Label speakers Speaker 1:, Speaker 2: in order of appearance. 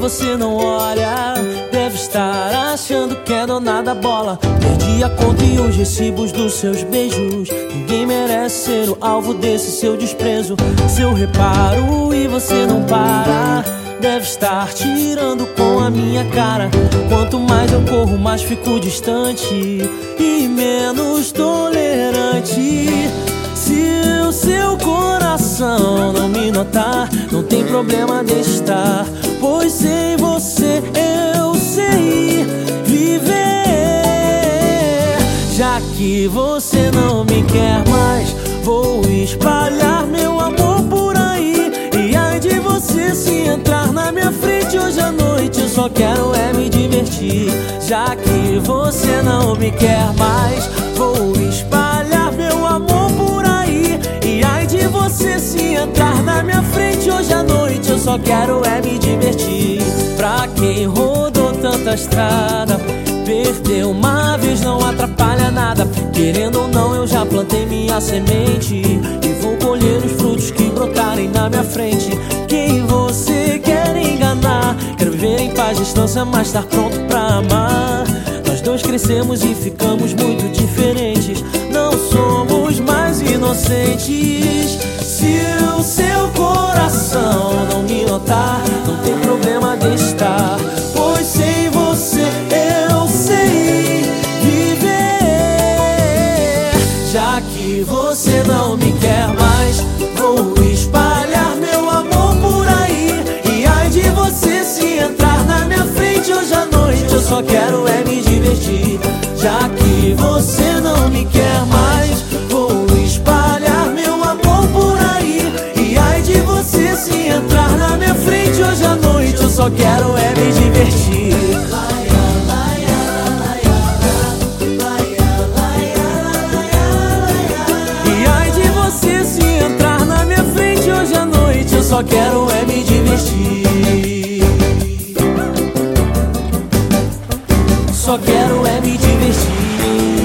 Speaker 1: você não olha. Deve estar achando que é dona da bola. Perdi a conta e os recibos dos seus beijos. Ninguém merece ser o alvo desse seu desprezo. Seu reparo e você não para Deve estar tirando com a minha cara. Quanto mais eu corro, mais fico distante E menos me notar Não tem problema de estar Pois sem você eu sei viver. Já que você não me quer mais Vou espalhar meu amor por aí. E ai de você se entrar na minha frente hoje à noite Eu só quero é me divertir. Já que você não me quer mais Vou espalhar só quero é me divertir. Pra quem rodou tanta estrada Perder uma vez não atrapalha nada. Querendo ou não eu já plantei minha semente. E vou colher os frutos que brotarem na minha frente. Quem você quer enganar? Quero viver em paz, distância, mas estar pronto pra amar. Nós dois crescemos e ficamos muito diferentes. Não somos mais inocentes Pois sem você eu sei viver. Já que você não me quer mais Vou espalhar meu amor por aí. E ai de você se entrar na minha frente hoje à noite Eu só quero é me divertir. Já que você não me quer mais Vou espalhar meu amor por aí. E ai de você se entrar só quero é me divertir. E ai de você se entrar na minha frente hoje à noite, eu só quero é me divertir. Só quero é me divertir.